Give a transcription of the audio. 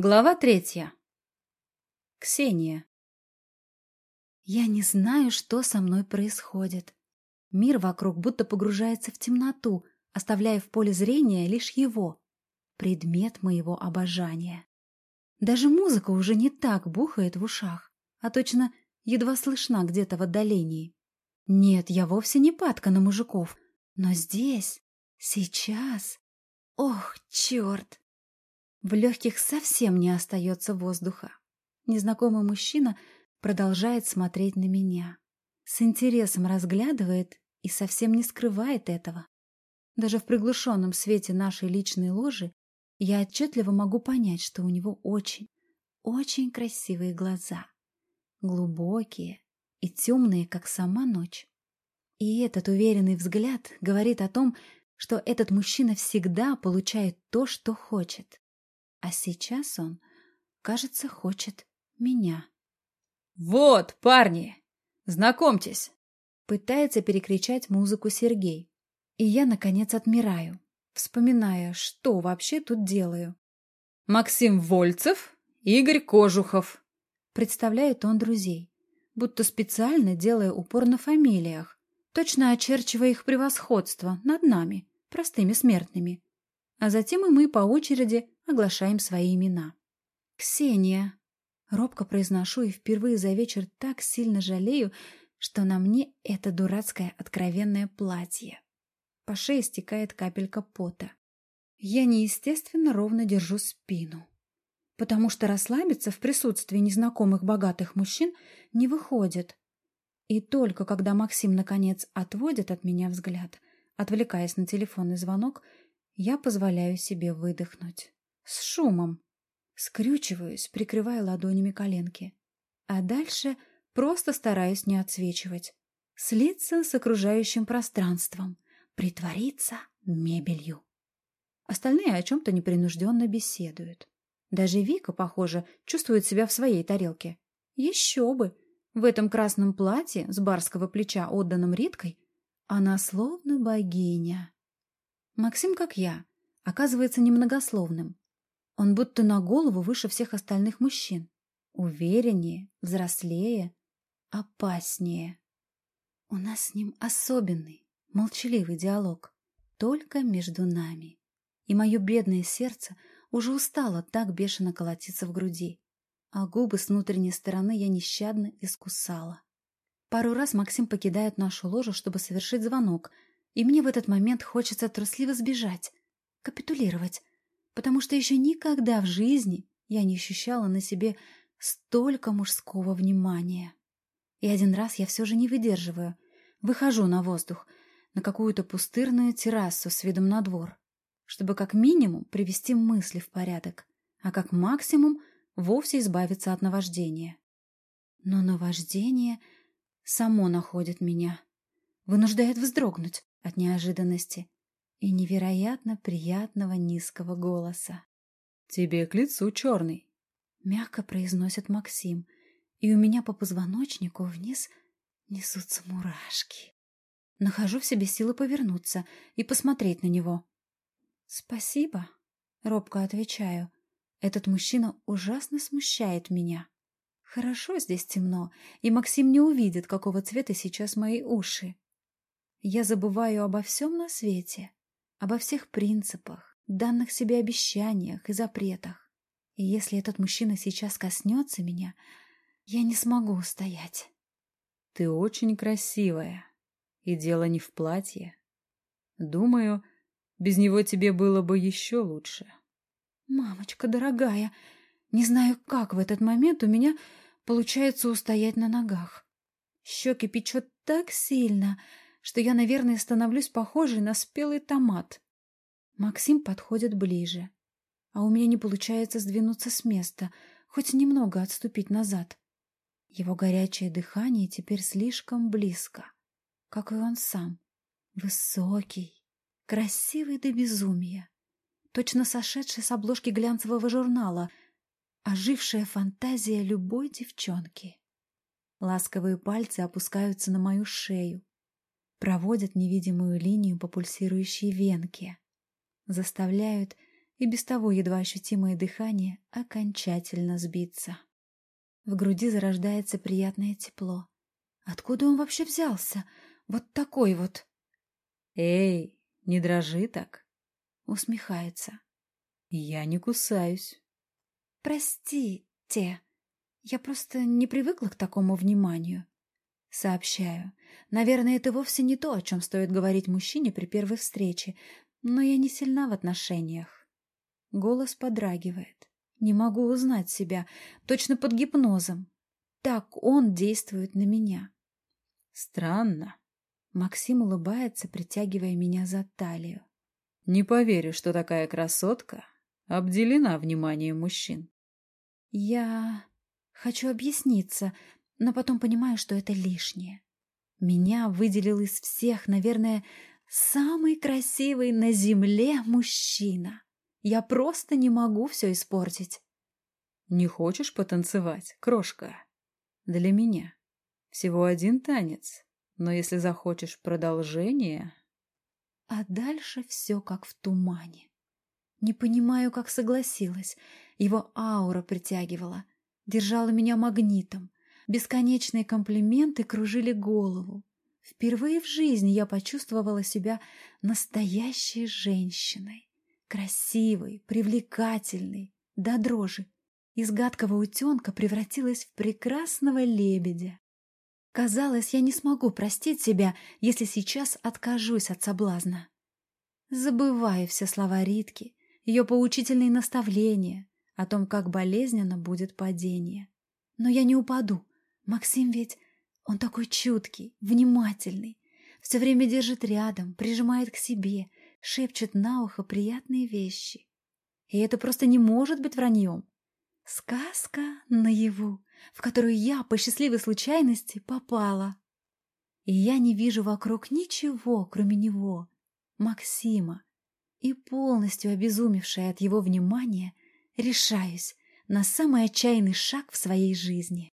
Глава третья. Ксения. Я не знаю, что со мной происходит. Мир вокруг будто погружается в темноту, оставляя в поле зрения лишь его, предмет моего обожания. Даже музыка уже не так бухает в ушах, а точно едва слышна где-то в отдалении. Нет, я вовсе не падка на мужиков, но здесь, сейчас... Ох, черт! В легких совсем не остается воздуха. Незнакомый мужчина продолжает смотреть на меня. С интересом разглядывает и совсем не скрывает этого. Даже в приглушенном свете нашей личной ложи я отчетливо могу понять, что у него очень, очень красивые глаза. Глубокие и темные, как сама ночь. И этот уверенный взгляд говорит о том, что этот мужчина всегда получает то, что хочет. А сейчас он, кажется, хочет меня. «Вот, парни! Знакомьтесь!» Пытается перекричать музыку Сергей. И я, наконец, отмираю, вспоминая, что вообще тут делаю. «Максим Вольцев, Игорь Кожухов!» Представляет он друзей, будто специально делая упор на фамилиях, точно очерчивая их превосходство над нами, простыми смертными. А затем и мы по очереди оглашаем свои имена. «Ксения!» Робко произношу и впервые за вечер так сильно жалею, что на мне это дурацкое откровенное платье. По шее стекает капелька пота. Я неестественно ровно держу спину, потому что расслабиться в присутствии незнакомых богатых мужчин не выходит. И только когда Максим наконец отводит от меня взгляд, отвлекаясь на телефонный звонок, я позволяю себе выдохнуть. С шумом. Скрючиваюсь, прикрывая ладонями коленки. А дальше просто стараюсь не отсвечивать. Слиться с окружающим пространством. Притвориться мебелью. Остальные о чем-то непринужденно беседуют. Даже Вика, похоже, чувствует себя в своей тарелке. Еще бы! В этом красном платье с барского плеча, отданном Риткой, она словно богиня. Максим, как я, оказывается немногословным. Он будто на голову выше всех остальных мужчин. Увереннее, взрослее, опаснее. У нас с ним особенный, молчаливый диалог. Только между нами. И мое бедное сердце уже устало так бешено колотиться в груди. А губы с внутренней стороны я нещадно искусала. Пару раз Максим покидает нашу ложу, чтобы совершить звонок, и мне в этот момент хочется трусливо сбежать, капитулировать, потому что еще никогда в жизни я не ощущала на себе столько мужского внимания. И один раз я все же не выдерживаю, выхожу на воздух, на какую-то пустырную террасу с видом на двор, чтобы как минимум привести мысли в порядок, а как максимум вовсе избавиться от наваждения. Но наваждение само находит меня, вынуждает вздрогнуть от неожиданности и невероятно приятного низкого голоса. «Тебе к лицу черный», — мягко произносит Максим, и у меня по позвоночнику вниз несутся мурашки. Нахожу в себе силы повернуться и посмотреть на него. «Спасибо», — робко отвечаю. «Этот мужчина ужасно смущает меня. Хорошо здесь темно, и Максим не увидит, какого цвета сейчас мои уши. Я забываю обо всем на свете» обо всех принципах, данных себе обещаниях и запретах. И если этот мужчина сейчас коснется меня, я не смогу устоять. Ты очень красивая. И дело не в платье. Думаю, без него тебе было бы еще лучше. Мамочка дорогая, не знаю, как в этот момент у меня получается устоять на ногах. Щеки печет так сильно, что я, наверное, становлюсь похожей на спелый томат. Максим подходит ближе, а у меня не получается сдвинуться с места, хоть немного отступить назад. Его горячее дыхание теперь слишком близко, как и он сам. Высокий, красивый до безумия, точно сошедший с обложки глянцевого журнала, ожившая фантазия любой девчонки. Ласковые пальцы опускаются на мою шею, проводят невидимую линию по пульсирующей венке, заставляют и без того едва ощутимое дыхание окончательно сбиться. В груди зарождается приятное тепло. Откуда он вообще взялся? Вот такой вот. «Эй, не дрожи так!» Усмехается. «Я не кусаюсь». «Простите, я просто не привыкла к такому вниманию». Сообщаю. Наверное, это вовсе не то, о чем стоит говорить мужчине при первой встрече, но я не сильна в отношениях. Голос подрагивает. Не могу узнать себя, точно под гипнозом. Так он действует на меня. Странно. Максим улыбается, притягивая меня за талию. Не поверю, что такая красотка обделена вниманием мужчин. Я хочу объясниться, но потом понимаю, что это лишнее. Меня выделил из всех, наверное, самый красивый на земле мужчина. Я просто не могу все испортить. Не хочешь потанцевать, крошка? Для меня. Всего один танец. Но если захочешь продолжение... А дальше все как в тумане. Не понимаю, как согласилась. Его аура притягивала, держала меня магнитом. Бесконечные комплименты кружили голову. Впервые в жизни я почувствовала себя настоящей женщиной. Красивый, привлекательный, до дрожи. Из гадкого утенка превратилась в прекрасного лебедя. Казалось, я не смогу простить себя, если сейчас откажусь от соблазна. Забываю все слова Ритки, ее поучительные наставления о том, как болезненно будет падение. Но я не упаду. Максим ведь... Он такой чуткий, внимательный, все время держит рядом, прижимает к себе, шепчет на ухо приятные вещи. И это просто не может быть враньем. Сказка наяву, в которую я по счастливой случайности попала. И я не вижу вокруг ничего, кроме него, Максима. И полностью обезумевшая от его внимания, решаюсь на самый отчаянный шаг в своей жизни.